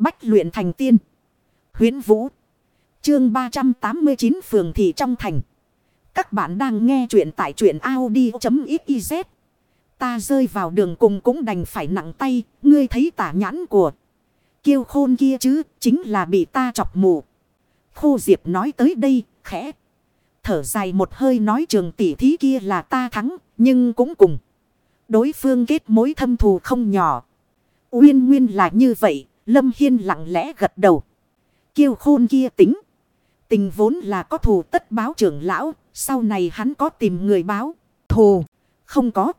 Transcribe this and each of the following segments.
Bách luyện thành tiên. Huyến Vũ. Chương 389 Phường Thị trong thành. Các bạn đang nghe truyện tại truyện Audi.xyz. Ta rơi vào đường cùng cũng đành phải nặng tay. Ngươi thấy tả nhãn của. Kiêu khôn kia chứ. Chính là bị ta chọc mù. Khô Diệp nói tới đây. Khẽ. Thở dài một hơi nói trường tỷ thí kia là ta thắng. Nhưng cũng cùng. Đối phương kết mối thâm thù không nhỏ. Uyên nguyên là như vậy. Lâm Hiên lặng lẽ gật đầu. Kiêu khôn kia tính. Tình vốn là có thù tất báo trưởng lão. Sau này hắn có tìm người báo. Thù. Không có.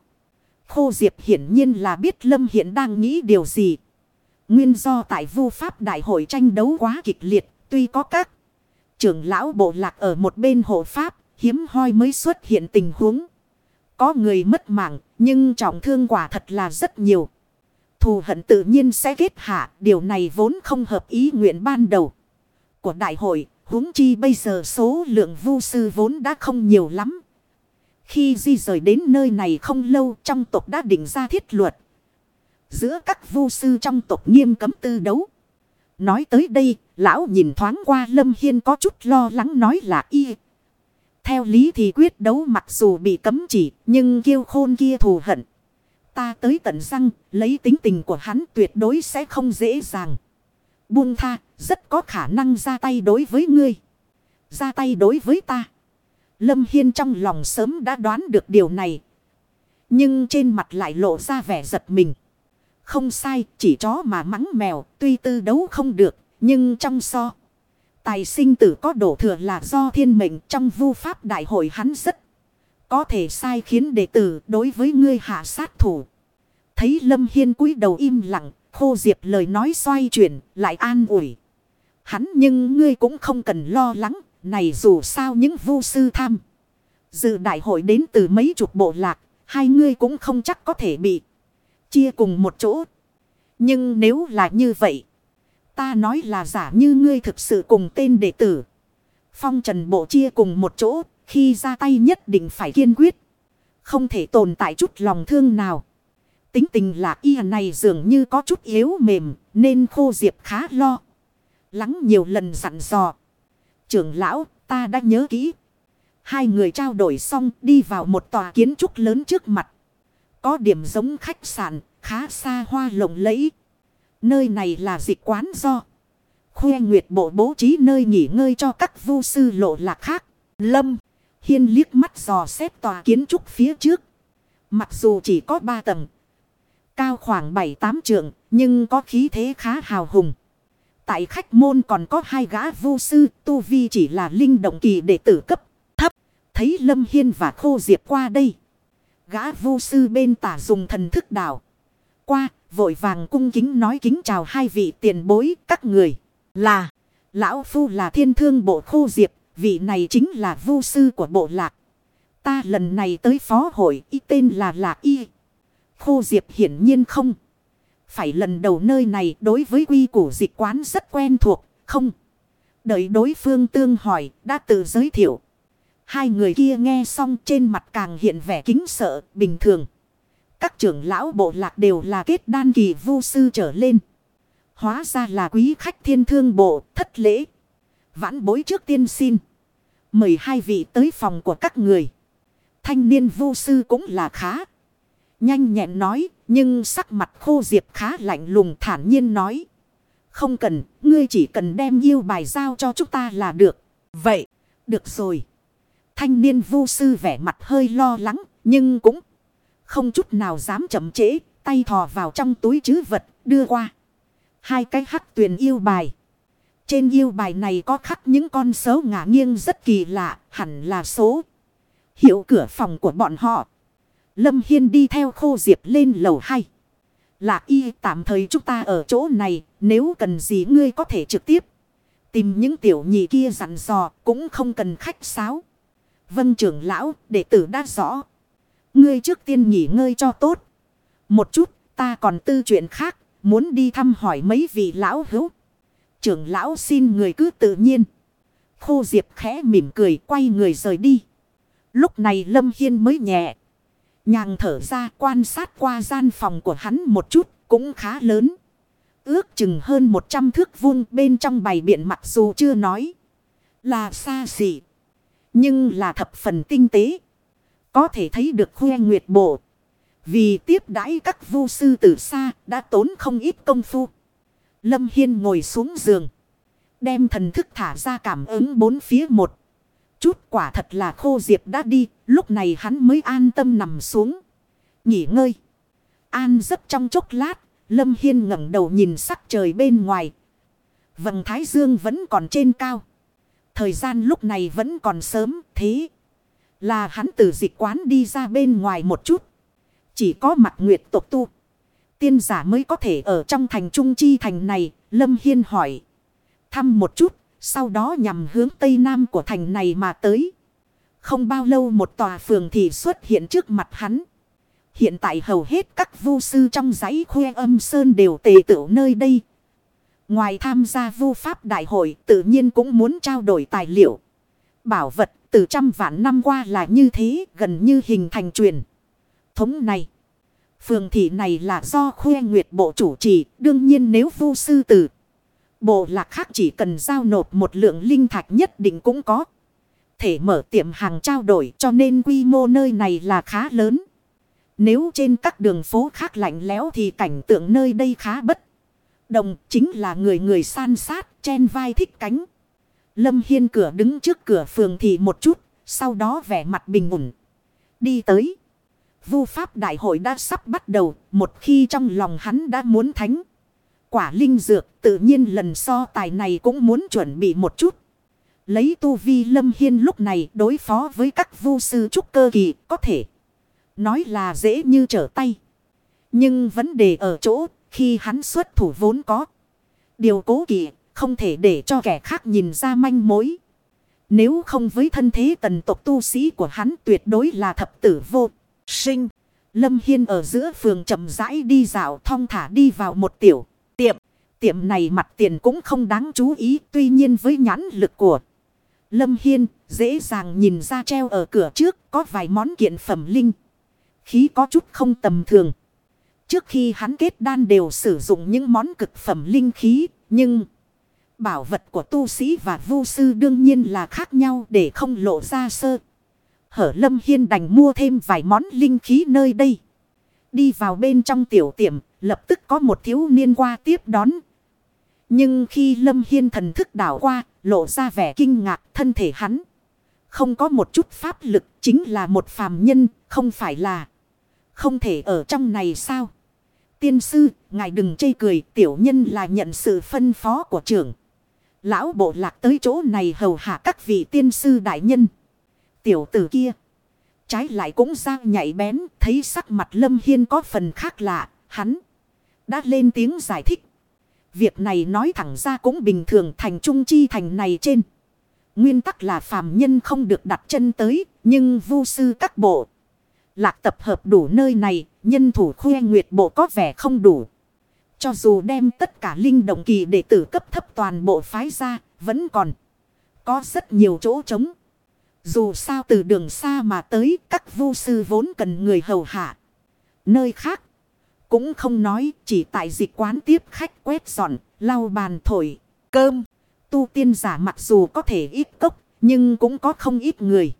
Khô Diệp hiển nhiên là biết Lâm Hiên đang nghĩ điều gì. Nguyên do tại vu pháp đại hội tranh đấu quá kịch liệt. Tuy có các trưởng lão bộ lạc ở một bên hộ pháp. Hiếm hoi mới xuất hiện tình huống. Có người mất mạng. Nhưng trọng thương quả thật là rất nhiều thù hận tự nhiên sẽ kết hạ. Điều này vốn không hợp ý nguyện ban đầu của đại hội. huống chi bây giờ số lượng vu sư vốn đã không nhiều lắm. Khi di rời đến nơi này không lâu trong tộc đã định ra thiết luật. Giữa các vu sư trong tộc nghiêm cấm tư đấu. Nói tới đây, lão nhìn thoáng qua Lâm Hiên có chút lo lắng nói là y. Theo lý thì quyết đấu mặc dù bị cấm chỉ, nhưng kiêu khôn kia thù hận. Ta tới tận răng, lấy tính tình của hắn tuyệt đối sẽ không dễ dàng. Buông tha, rất có khả năng ra tay đối với ngươi. Ra tay đối với ta. Lâm Hiên trong lòng sớm đã đoán được điều này. Nhưng trên mặt lại lộ ra vẻ giật mình. Không sai, chỉ chó mà mắng mèo, tuy tư đấu không được, nhưng trong so. Tài sinh tử có đổ thừa là do thiên mệnh trong vu pháp đại hội hắn rất có thể sai khiến đệ tử đối với ngươi hạ sát thủ. Thấy Lâm Hiên cúi đầu im lặng, khô diệp lời nói xoay chuyển, lại an ủi. Hắn nhưng ngươi cũng không cần lo lắng, này dù sao những vu sư tham. Dự đại hội đến từ mấy chục bộ lạc, hai ngươi cũng không chắc có thể bị chia cùng một chỗ. Nhưng nếu là như vậy, ta nói là giả như ngươi thực sự cùng tên đệ tử. Phong trần bộ chia cùng một chỗ, khi ra tay nhất định phải kiên quyết. Không thể tồn tại chút lòng thương nào. Tính tình là y này dường như có chút yếu mềm, nên khô diệp khá lo. Lắng nhiều lần dặn dò. Trưởng lão, ta đã nhớ kỹ. Hai người trao đổi xong, đi vào một tòa kiến trúc lớn trước mặt. Có điểm giống khách sạn, khá xa hoa lộng lẫy. Nơi này là dịch quán do. Khuê Nguyệt Bộ bố trí nơi nghỉ ngơi cho các vu sư lộ lạc khác. Lâm. Hiên liếc mắt dò xét tòa kiến trúc phía trước. Mặc dù chỉ có ba tầng. Cao khoảng 7-8 trượng. Nhưng có khí thế khá hào hùng. Tại khách môn còn có hai gã vô sư. Tu Vi chỉ là linh động kỳ đệ tử cấp thấp. Thấy Lâm Hiên và Khô Diệp qua đây. Gã vô sư bên tả dùng thần thức đảo. Qua, vội vàng cung kính nói kính chào hai vị tiền bối, các người. Là. Lão Phu là thiên thương bộ Khô Diệp Vị này chính là vu sư của bộ lạc. Ta lần này tới phó hội y tên là Lạc Y. Khô Diệp hiển nhiên không. Phải lần đầu nơi này đối với quy củ dịch quán rất quen thuộc, không. Đợi đối phương tương hỏi, đã tự giới thiệu. Hai người kia nghe xong trên mặt càng hiện vẻ kính sợ, bình thường. Các trưởng lão bộ lạc đều là kết đan kỳ vu sư trở lên. Hóa ra là quý khách thiên thương bộ, thất lễ. Vãn bối trước tiên xin. Mời hai vị tới phòng của các người. Thanh niên vô sư cũng là khá. Nhanh nhẹn nói, nhưng sắc mặt khô diệp khá lạnh lùng thản nhiên nói. Không cần, ngươi chỉ cần đem yêu bài giao cho chúng ta là được. Vậy, được rồi. Thanh niên vô sư vẻ mặt hơi lo lắng, nhưng cũng không chút nào dám chậm trễ, tay thò vào trong túi chứ vật, đưa qua. Hai cái hắc tuyền yêu bài. Trên yêu bài này có khắc những con số ngả nghiêng rất kỳ lạ, hẳn là số. Hiệu cửa phòng của bọn họ. Lâm Hiên đi theo khô diệp lên lầu 2. Là y tạm thời chúng ta ở chỗ này, nếu cần gì ngươi có thể trực tiếp. Tìm những tiểu nhị kia dặn dò, cũng không cần khách sáo. Vân trưởng lão, đệ tử đã rõ. Ngươi trước tiên nghỉ ngơi cho tốt. Một chút, ta còn tư chuyện khác, muốn đi thăm hỏi mấy vị lão hữu trưởng lão xin người cứ tự nhiên. Khô Diệp khẽ mỉm cười quay người rời đi. Lúc này Lâm Hiên mới nhẹ. Nhàng thở ra quan sát qua gian phòng của hắn một chút cũng khá lớn. Ước chừng hơn 100 thước vuông bên trong bày biện mặc dù chưa nói là xa xỉ. Nhưng là thập phần tinh tế. Có thể thấy được khuê nguyệt bộ. Vì tiếp đãi các vu sư từ xa đã tốn không ít công phu. Lâm Hiên ngồi xuống giường. Đem thần thức thả ra cảm ứng bốn phía một. Chút quả thật là khô diệp đã đi. Lúc này hắn mới an tâm nằm xuống. Nghỉ ngơi. An giấc trong chốc lát. Lâm Hiên ngẩng đầu nhìn sắc trời bên ngoài. Vầng Thái Dương vẫn còn trên cao. Thời gian lúc này vẫn còn sớm, thế. Là hắn từ dịch quán đi ra bên ngoài một chút. Chỉ có mặt nguyệt tộc tu. Tiên giả mới có thể ở trong thành trung chi thành này. Lâm Hiên hỏi. Thăm một chút. Sau đó nhằm hướng tây nam của thành này mà tới. Không bao lâu một tòa phường thì xuất hiện trước mặt hắn. Hiện tại hầu hết các vu sư trong dãy khoe âm sơn đều tề tựu nơi đây. Ngoài tham gia vu pháp đại hội, tự nhiên cũng muốn trao đổi tài liệu. Bảo vật từ trăm vạn năm qua là như thế, gần như hình thành truyền. Thống này. Phường thị này là do khuê nguyệt bộ chủ trì. Đương nhiên nếu vu sư tử. Bộ lạc khác chỉ cần giao nộp một lượng linh thạch nhất định cũng có. Thể mở tiệm hàng trao đổi cho nên quy mô nơi này là khá lớn. Nếu trên các đường phố khác lạnh lẽo thì cảnh tượng nơi đây khá bất. Đồng chính là người người san sát, chen vai thích cánh. Lâm Hiên cửa đứng trước cửa phường thì một chút, sau đó vẻ mặt bình ổn. Đi tới. Vu pháp đại hội đã sắp bắt đầu, một khi trong lòng hắn đã muốn thánh. Quả linh dược, tự nhiên lần so tài này cũng muốn chuẩn bị một chút. Lấy tu vi Lâm Hiên lúc này đối phó với các vu sư trúc cơ kỳ có thể. Nói là dễ như trở tay. Nhưng vấn đề ở chỗ khi hắn xuất thủ vốn có. Điều cố kỵ không thể để cho kẻ khác nhìn ra manh mối. Nếu không với thân thế tần tộc tu sĩ của hắn tuyệt đối là thập tử vô sinh. Lâm Hiên ở giữa phường chậm rãi đi dạo thong thả đi vào một tiểu tiệm. Tiệm này mặt tiền cũng không đáng chú ý tuy nhiên với nhãn lực của Lâm Hiên dễ dàng nhìn ra treo ở cửa trước có vài món kiện phẩm linh. Khí có chút không tầm thường. Trước khi hắn kết đan đều sử dụng những món cực phẩm linh khí, nhưng bảo vật của tu sĩ và vu sư đương nhiên là khác nhau để không lộ ra sơ. Hở Lâm Hiên đành mua thêm vài món linh khí nơi đây. Đi vào bên trong tiểu tiệm, lập tức có một thiếu niên qua tiếp đón. Nhưng khi Lâm Hiên thần thức đảo qua, lộ ra vẻ kinh ngạc thân thể hắn. Không có một chút pháp lực, chính là một phàm nhân, không phải là không thể ở trong này sao? Tiên sư, ngài đừng chê cười, tiểu nhân là nhận sự phân phó của trưởng. Lão bộ lạc tới chỗ này hầu hạ các vị tiên sư đại nhân. Tiểu tử kia. Trái lại cũng ra nhảy bén, thấy sắc mặt lâm hiên có phần khác lạ, hắn. Đã lên tiếng giải thích. Việc này nói thẳng ra cũng bình thường thành trung chi thành này trên. Nguyên tắc là phàm nhân không được đặt chân tới, nhưng vu sư các bộ. Lạc tập hợp đủ nơi này, nhân thủ khuê nguyệt bộ có vẻ không đủ. Cho dù đem tất cả linh động kỳ đệ tử cấp thấp toàn bộ phái ra, vẫn còn có rất nhiều chỗ trống. Dù sao từ đường xa mà tới, các vu sư vốn cần người hầu hạ. Nơi khác, cũng không nói, chỉ tại dịch quán tiếp khách quét dọn, lau bàn thổi, cơm. Tu tiên giả mặc dù có thể ít cốc, nhưng cũng có không ít người.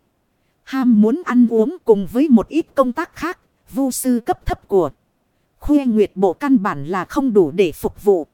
Ham muốn ăn uống cùng với một ít công tác khác, vu sư cấp thấp của. Khuê nguyệt bộ căn bản là không đủ để phục vụ.